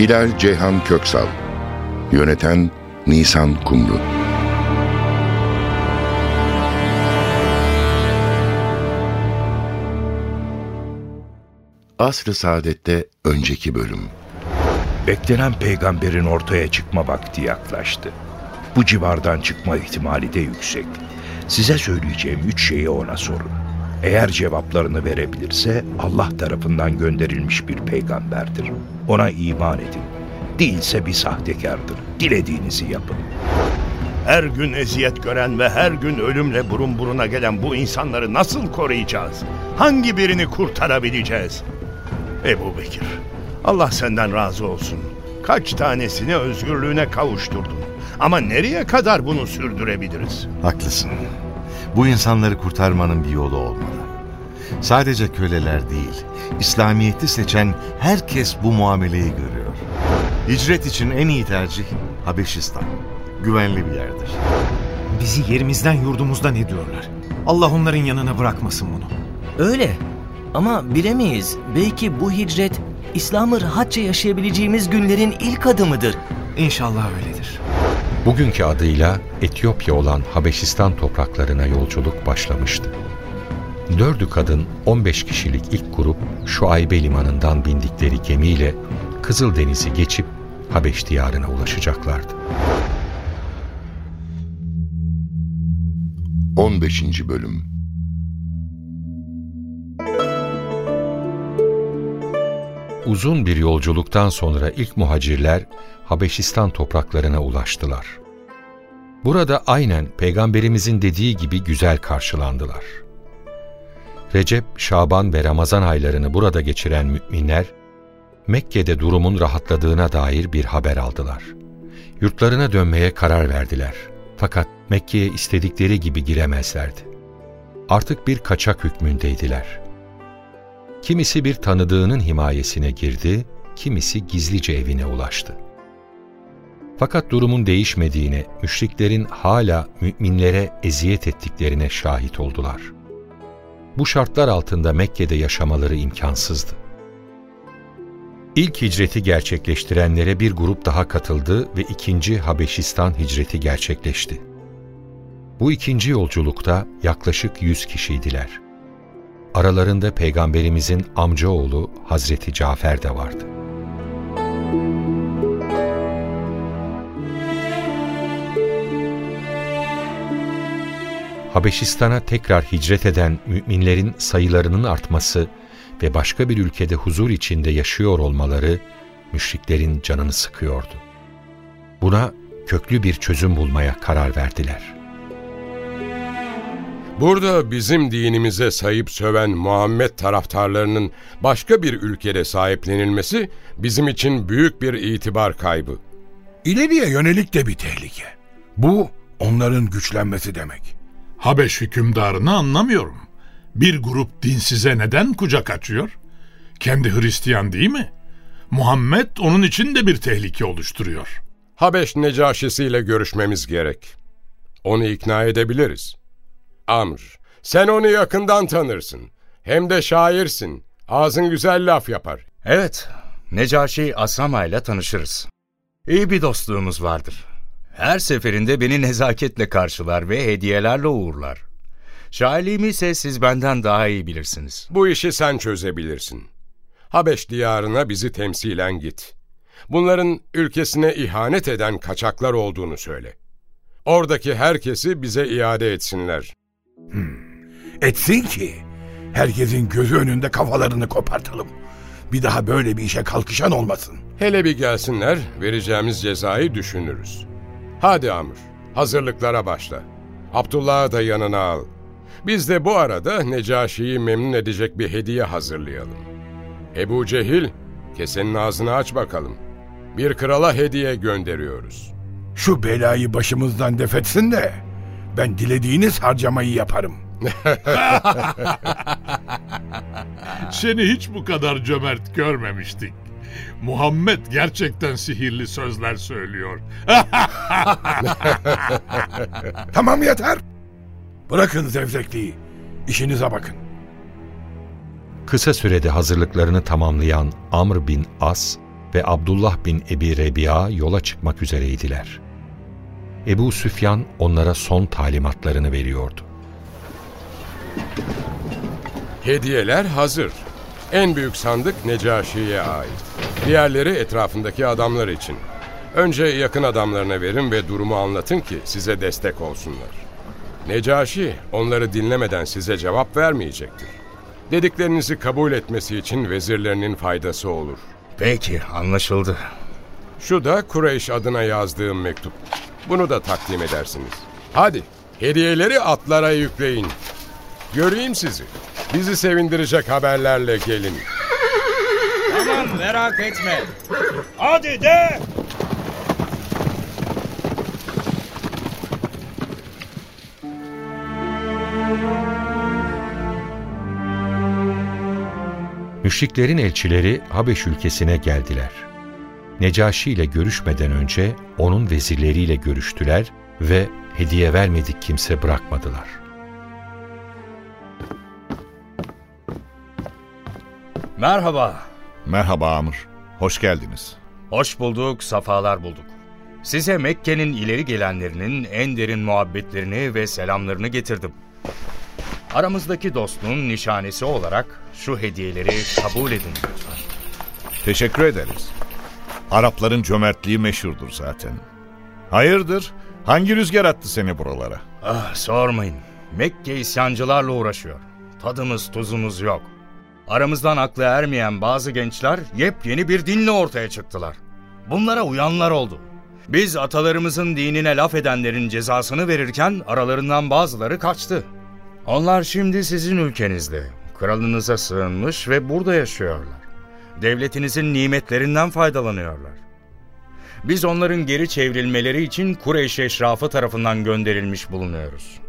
Hilal Ceyhan Köksal Yöneten Nisan Kumru Asr-ı Saadet'te önceki bölüm Beklenen peygamberin ortaya çıkma vakti yaklaştı. Bu civardan çıkma ihtimali de yüksek. Size söyleyeceğim üç şeyi ona sorun. Eğer cevaplarını verebilirse Allah tarafından gönderilmiş bir peygamberdir. Ona iman edin. Değilse bir sahtekardır. Dilediğinizi yapın. Her gün eziyet gören ve her gün ölümle burun buruna gelen bu insanları nasıl koruyacağız? Hangi birini kurtarabileceğiz? Ebu Bekir, Allah senden razı olsun. Kaç tanesini özgürlüğüne kavuşturdun. Ama nereye kadar bunu sürdürebiliriz? Haklısın. Bu insanları kurtarmanın bir yolu olmalı. Sadece köleler değil, İslamiyet'i seçen herkes bu muameleyi görüyor. Hicret için en iyi tercih Habeşistan. Güvenli bir yerdir. Bizi yerimizden yurdumuzdan ediyorlar. Allah onların yanına bırakmasın bunu. Öyle. Ama bilemeyiz. Belki bu hicret İslam'ı rahatça yaşayabileceğimiz günlerin ilk adımıdır. İnşallah öyledir. Bugünkü adıyla Etiyopya olan Habeşistan topraklarına yolculuk başlamıştı. Dördü kadın 15 kişilik ilk grup Şuaybe limanından bindikleri gemiyle Kızıldeniz'i geçip Habeş diyarına ulaşacaklardı. 15. Bölüm Uzun bir yolculuktan sonra ilk muhacirler Habeşistan topraklarına ulaştılar. Burada aynen Peygamberimizin dediği gibi güzel karşılandılar. Recep, Şaban ve Ramazan aylarını burada geçiren müminler, Mekke'de durumun rahatladığına dair bir haber aldılar. Yurtlarına dönmeye karar verdiler. Fakat Mekke'ye istedikleri gibi giremezlerdi. Artık bir kaçak hükmündeydiler. Kimisi bir tanıdığının himayesine girdi, kimisi gizlice evine ulaştı. Fakat durumun değişmediğine, müşriklerin hala müminlere eziyet ettiklerine şahit oldular. Bu şartlar altında Mekke'de yaşamaları imkansızdı. İlk hicreti gerçekleştirenlere bir grup daha katıldı ve ikinci Habeşistan hicreti gerçekleşti. Bu ikinci yolculukta yaklaşık yüz kişiydiler. Aralarında Peygamberimizin amcaoğlu Hazreti Cafer de vardı. Habeşistan'a tekrar hicret eden müminlerin sayılarının artması ve başka bir ülkede huzur içinde yaşıyor olmaları müşriklerin canını sıkıyordu. Buna köklü bir çözüm bulmaya karar verdiler. Burada bizim dinimize sayıp söven Muhammed taraftarlarının başka bir ülkede sahiplenilmesi bizim için büyük bir itibar kaybı. İleriye yönelik de bir tehlike. Bu onların güçlenmesi demek. Habeş hükümdarını anlamıyorum. Bir grup dinsize neden kucak açıyor? Kendi Hristiyan değil mi? Muhammed onun için de bir tehlike oluşturuyor. Habeş Necaşisiyle görüşmemiz gerek. Onu ikna edebiliriz. Amr, sen onu yakından tanırsın. Hem de şairsin. Ağzın güzel laf yapar. Evet, Necaşi Asama ile tanışırız. İyi bir dostluğumuz vardır. Her seferinde beni nezaketle karşılar ve hediyelerle uğurlar. Şairliğimi ise siz benden daha iyi bilirsiniz. Bu işi sen çözebilirsin. Habeş diyarına bizi temsilen git. Bunların ülkesine ihanet eden kaçaklar olduğunu söyle. Oradaki herkesi bize iade etsinler. Hmm. Etsin ki herkesin gözü önünde kafalarını kopartalım. Bir daha böyle bir işe kalkışan olmasın. Hele bir gelsinler, vereceğimiz cezayı düşünürüz. Hadi Amr, hazırlıklara başla. Abdullah'ı da yanına al. Biz de bu arada Necaşi'yi memnun edecek bir hediye hazırlayalım. Ebu Cehil, kesenin ağzını aç bakalım. Bir krala hediye gönderiyoruz. Şu belayı başımızdan defetsin de ben dilediğiniz harcamayı yaparım. Seni hiç bu kadar cömert görmemiştik. Muhammed gerçekten sihirli sözler söylüyor. tamam yeter. Bırakın zevzekliği. İşinize bakın. Kısa sürede hazırlıklarını tamamlayan Amr bin As ve Abdullah bin Ebi Rebi'a yola çıkmak üzereydiler. Ebu Süfyan onlara son talimatlarını veriyordu. Hediyeler hazır. En büyük sandık Necaşi'ye ait. Diğerleri etrafındaki adamlar için. Önce yakın adamlarına verin ve durumu anlatın ki size destek olsunlar. Necaşi onları dinlemeden size cevap vermeyecektir. Dediklerinizi kabul etmesi için vezirlerinin faydası olur. Peki anlaşıldı. Şu da Kureyş adına yazdığım mektup. Bunu da takdim edersiniz. Hadi hediyeleri atlara yükleyin. Göreyim sizi. Bizi sevindirecek haberlerle gelin. Tamam merak etme. Hadi de! Müşriklerin elçileri Habeş ülkesine geldiler. Necaşi ile görüşmeden önce onun vezirleriyle görüştüler ve hediye vermedik kimse bırakmadılar. Merhaba. Merhaba Amr. Hoş geldiniz. Hoş bulduk, safalar bulduk. Size Mekke'nin ileri gelenlerinin en derin muhabbetlerini ve selamlarını getirdim. Aramızdaki dostluğun nişanesi olarak şu hediyeleri kabul edin lütfen. Teşekkür ederiz. Arapların cömertliği meşhurdur zaten. Hayırdır? Hangi rüzgar attı seni buralara? Ah sormayın. Mekke isyancılarla uğraşıyor. Tadımız tuzumuz yok. Aramızdan aklı ermeyen bazı gençler yepyeni bir dinle ortaya çıktılar. Bunlara uyanlar oldu. Biz atalarımızın dinine laf edenlerin cezasını verirken aralarından bazıları kaçtı. Onlar şimdi sizin ülkenizde. Kralınıza sığınmış ve burada yaşıyorlar. Devletinizin nimetlerinden faydalanıyorlar. Biz onların geri çevrilmeleri için Kureyş eşrafı tarafından gönderilmiş bulunuyoruz.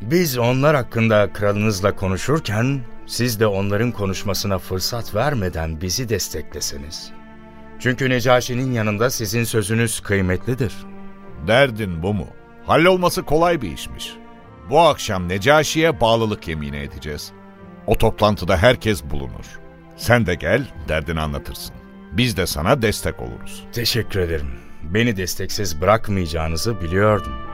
Biz onlar hakkında kralınızla konuşurken siz de onların konuşmasına fırsat vermeden bizi destekleseniz. Çünkü Necaşi'nin yanında sizin sözünüz kıymetlidir. Derdin bu mu? Hallolması kolay bir işmiş. Bu akşam Necaşi'ye bağlılık yemini edeceğiz. O toplantıda herkes bulunur. Sen de gel, derdini anlatırsın. Biz de sana destek oluruz. Teşekkür ederim. Beni desteksiz bırakmayacağınızı biliyordum.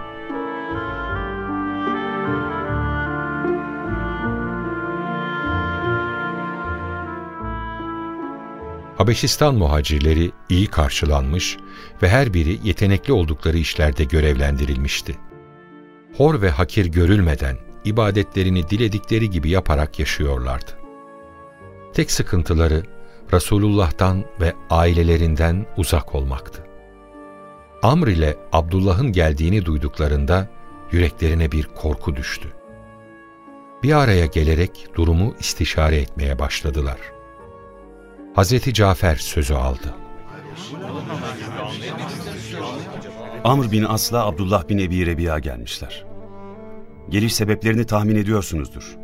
Habeşistan muhacirleri iyi karşılanmış ve her biri yetenekli oldukları işlerde görevlendirilmişti. Hor ve hakir görülmeden ibadetlerini diledikleri gibi yaparak yaşıyorlardı. Tek sıkıntıları Resulullah'tan ve ailelerinden uzak olmaktı. Amr ile Abdullah'ın geldiğini duyduklarında yüreklerine bir korku düştü. Bir araya gelerek durumu istişare etmeye başladılar. Hazreti Cafer sözü aldı. Amr bin Asla Abdullah bin Ebi Rebi'a gelmişler. Geliş sebeplerini tahmin ediyorsunuzdur.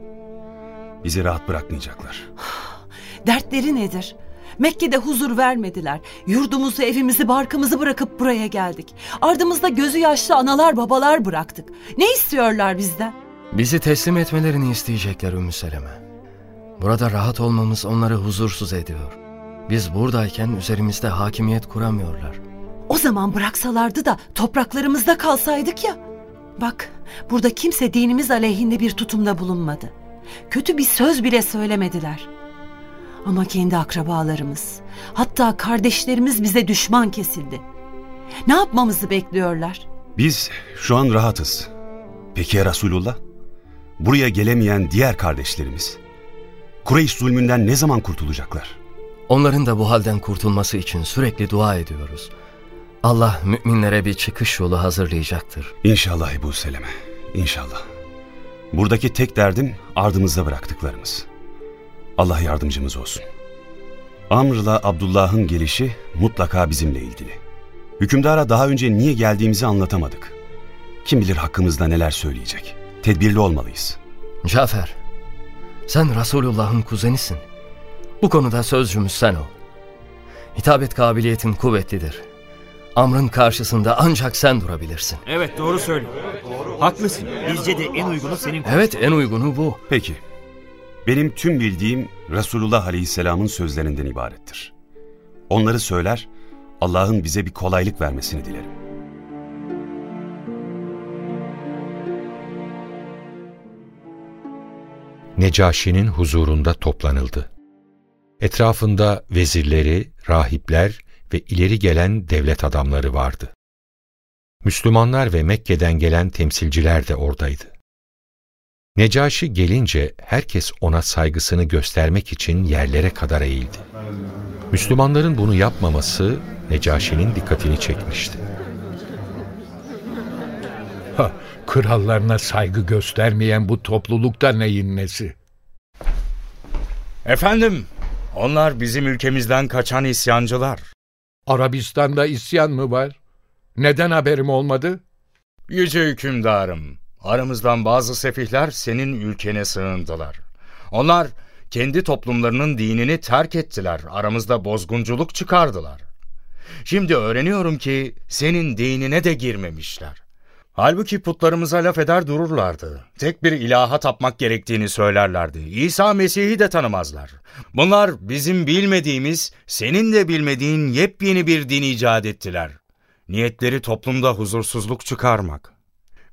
Bizi rahat bırakmayacaklar. Dertleri nedir? Mekke'de huzur vermediler. Yurdumuzu, evimizi, barkımızı bırakıp buraya geldik. Ardımızda gözü yaşlı analar babalar bıraktık. Ne istiyorlar bizden? Bizi teslim etmelerini isteyecekler Ümmü Seleme. Burada rahat olmamız onları huzursuz ediyor. Biz buradayken üzerimizde hakimiyet kuramıyorlar. O zaman bıraksalardı da topraklarımızda kalsaydık ya. Bak, burada kimse dinimiz aleyhinde bir tutumda bulunmadı. Kötü bir söz bile söylemediler. Ama kendi akrabalarımız, hatta kardeşlerimiz bize düşman kesildi. Ne yapmamızı bekliyorlar? Biz şu an rahatız. Peki ya Resulullah? Buraya gelemeyen diğer kardeşlerimiz? Kureyş zulmünden ne zaman kurtulacaklar? Onların da bu halden kurtulması için sürekli dua ediyoruz. Allah müminlere bir çıkış yolu hazırlayacaktır. İnşallah Ebu Seleme, inşallah. Buradaki tek derdim ardımızda bıraktıklarımız. Allah yardımcımız olsun. Amr'la Abdullah'ın gelişi mutlaka bizimle ilgili. Hükümdara daha önce niye geldiğimizi anlatamadık. Kim bilir hakkımızda neler söyleyecek. Tedbirli olmalıyız. Cafer, sen Resulullah'ın kuzenisin. Bu konuda sözcümüz sen ol. Hitabet kabiliyetin kuvvetlidir. Amr'ın karşısında ancak sen durabilirsin. Evet doğru söylüyor. Haklısın. Bizce de en uygunu senin. Evet en uygunu bu. Peki. Benim tüm bildiğim Resulullah Aleyhisselam'ın sözlerinden ibarettir. Onları söyler, Allah'ın bize bir kolaylık vermesini dilerim. Necaşi'nin huzurunda toplanıldı. Etrafında vezirleri, rahipler ve ileri gelen devlet adamları vardı. Müslümanlar ve Mekke'den gelen temsilciler de oradaydı. Necaşi gelince herkes ona saygısını göstermek için yerlere kadar eğildi. Müslümanların bunu yapmaması Necaşi'nin dikkatini çekmişti. Ha, krallarına saygı göstermeyen bu toplulukta neyin nesi? Efendim, onlar bizim ülkemizden kaçan isyancılar. Arabistan'da isyan mı var? Neden haberim olmadı? Yüce hükümdarım, aramızdan bazı sefihler senin ülkene sığındılar. Onlar kendi toplumlarının dinini terk ettiler, aramızda bozgunculuk çıkardılar. Şimdi öğreniyorum ki senin dinine de girmemişler. Halbuki putlarımıza laf eder dururlardı. Tek bir ilaha tapmak gerektiğini söylerlerdi. İsa Mesih'i de tanımazlar. Bunlar bizim bilmediğimiz, senin de bilmediğin yepyeni bir din icat ettiler. Niyetleri toplumda huzursuzluk çıkarmak.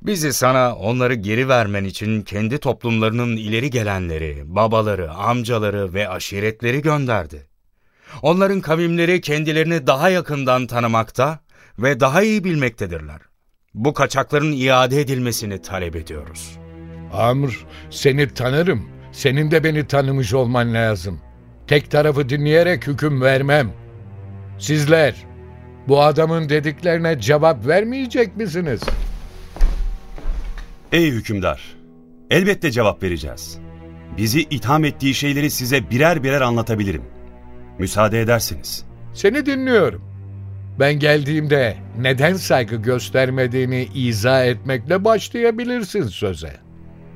Bizi sana onları geri vermen için kendi toplumlarının ileri gelenleri, babaları, amcaları ve aşiretleri gönderdi. Onların kavimleri kendilerini daha yakından tanımakta ve daha iyi bilmektedirler. Bu kaçakların iade edilmesini talep ediyoruz. Amr, seni tanırım. Senin de beni tanımış olman lazım. Tek tarafı dinleyerek hüküm vermem. Sizler, bu adamın dediklerine cevap vermeyecek misiniz? Ey hükümdar! Elbette cevap vereceğiz. Bizi itham ettiği şeyleri size birer birer anlatabilirim. Müsaade ederseniz. Seni dinliyorum. Ben geldiğimde neden saygı göstermediğini izah etmekle başlayabilirsin söze.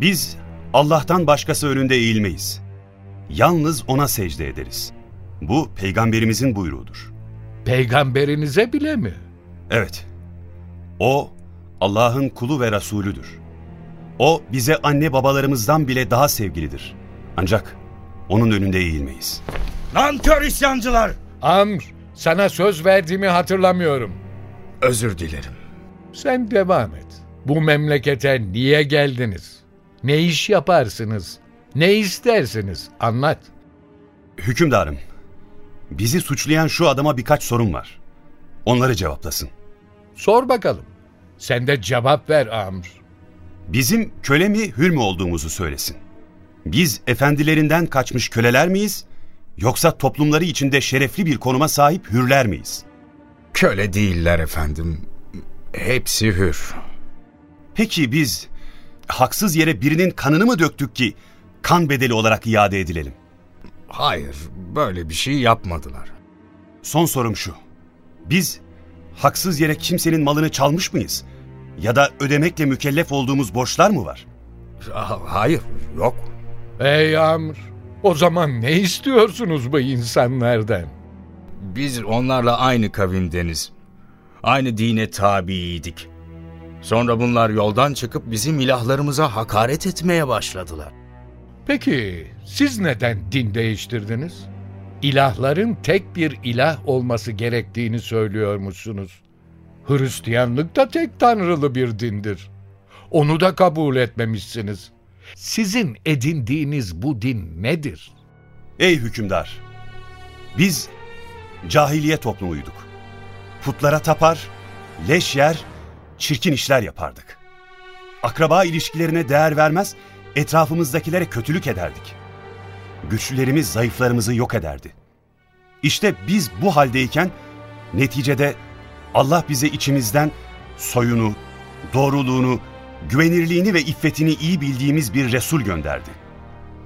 Biz Allah'tan başkası önünde eğilmeyiz. Yalnız O'na secde ederiz. Bu peygamberimizin buyruğudur. Peygamberinize bile mi? Evet. O Allah'ın kulu ve Resulüdür. O bize anne babalarımızdan bile daha sevgilidir. Ancak onun önünde eğilmeyiz. Nankör isyancılar! Amr, sana söz verdiğimi hatırlamıyorum. Özür dilerim. Sen devam et. Bu memlekete niye geldiniz? Ne iş yaparsınız? Ne istersiniz? Anlat. Hükümdarım, bizi suçlayan şu adama birkaç sorun var. Onları cevaplasın. Sor bakalım. Sen de cevap ver Amr. Bizim köle mi hür mü olduğumuzu söylesin. Biz efendilerinden kaçmış köleler miyiz? Yoksa toplumları içinde şerefli bir konuma sahip hürler miyiz? Köle değiller efendim. Hepsi hür. Peki biz haksız yere birinin kanını mı döktük ki kan bedeli olarak iade edilelim? Hayır, böyle bir şey yapmadılar. Son sorum şu. Biz haksız yere kimsenin malını çalmış mıyız? Ya da ödemekle mükellef olduğumuz borçlar mı var? Hayır, yok. Ey Amr, o zaman ne istiyorsunuz bu insanlardan? Biz onlarla aynı kavimdeniz. Aynı dine tabiydik. Sonra bunlar yoldan çıkıp bizim ilahlarımıza hakaret etmeye başladılar. Peki siz neden din değiştirdiniz? İlahların tek bir ilah olması gerektiğini söylüyormuşsunuz. Hristiyanlık da tek tanrılı bir dindir. Onu da kabul etmemişsiniz. Sizin edindiğiniz bu din nedir? Ey hükümdar! Biz cahiliye toplumuyduk. Putlara tapar, leş yer, çirkin işler yapardık. Akraba ilişkilerine değer vermez, etrafımızdakilere kötülük ederdik. Güçlülerimiz zayıflarımızı yok ederdi. İşte biz bu haldeyken neticede Allah bize içimizden soyunu, doğruluğunu, güvenirliğini ve iffetini iyi bildiğimiz bir Resul gönderdi.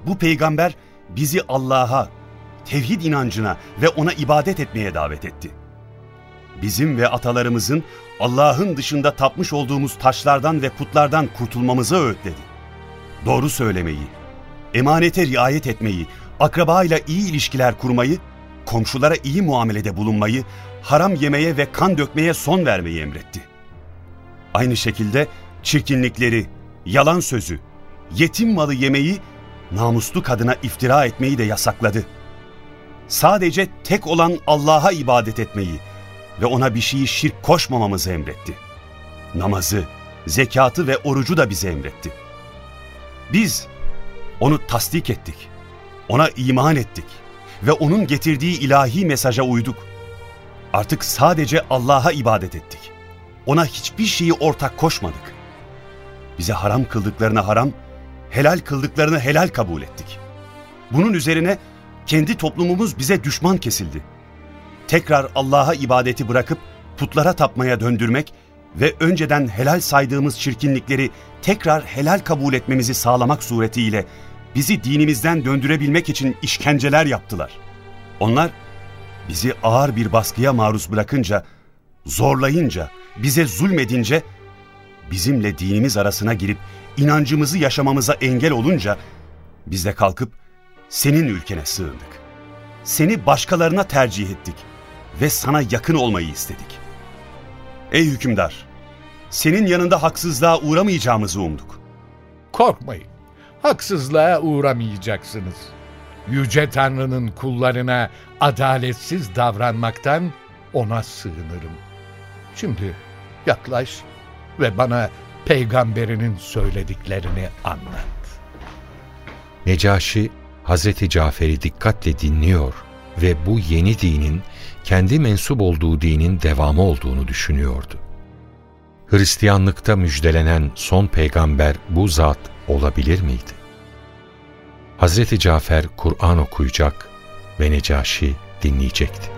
Bu peygamber bizi Allah'a, tevhid inancına ve ona ibadet etmeye davet etti. Bizim ve atalarımızın Allah'ın dışında tapmış olduğumuz taşlardan ve putlardan kurtulmamızı öğütledi. Doğru söylemeyi, emanete riayet etmeyi, akrabayla iyi ilişkiler kurmayı, komşulara iyi muamelede bulunmayı, haram yemeye ve kan dökmeye son vermeyi emretti. Aynı şekilde çirkinlikleri, yalan sözü, yetim malı yemeyi, namuslu kadına iftira etmeyi de yasakladı. Sadece tek olan Allah'a ibadet etmeyi ve ona bir şeyi şirk koşmamamızı emretti. Namazı, zekatı ve orucu da bize emretti. Biz onu tasdik ettik, ona iman ettik ve onun getirdiği ilahi mesaja uyduk. Artık sadece Allah'a ibadet ettik. Ona hiçbir şeyi ortak koşmadık. Bize haram kıldıklarını haram, helal kıldıklarını helal kabul ettik. Bunun üzerine kendi toplumumuz bize düşman kesildi. Tekrar Allah'a ibadeti bırakıp putlara tapmaya döndürmek ve önceden helal saydığımız çirkinlikleri tekrar helal kabul etmemizi sağlamak suretiyle bizi dinimizden döndürebilmek için işkenceler yaptılar. Onlar bizi ağır bir baskıya maruz bırakınca, zorlayınca, bize zulmedince, bizimle dinimiz arasına girip inancımızı yaşamamıza engel olunca biz de kalkıp senin ülkene sığındık. Seni başkalarına tercih ettik ve sana yakın olmayı istedik. Ey hükümdar, senin yanında haksızlığa uğramayacağımızı umduk. Korkmayın, haksızlığa uğramayacaksınız. Yüce Tanrı'nın kullarına adaletsiz davranmaktan ona sığınırım. Şimdi yaklaş ve bana peygamberinin söylediklerini anlat. Necaşi, Hazreti Cafer'i dikkatle dinliyor ve bu yeni dinin kendi mensup olduğu dinin devamı olduğunu düşünüyordu. Hristiyanlıkta müjdelenen son peygamber bu zat olabilir miydi? Hazreti Cafer Kur'an okuyacak ve Necaşi dinleyecekti.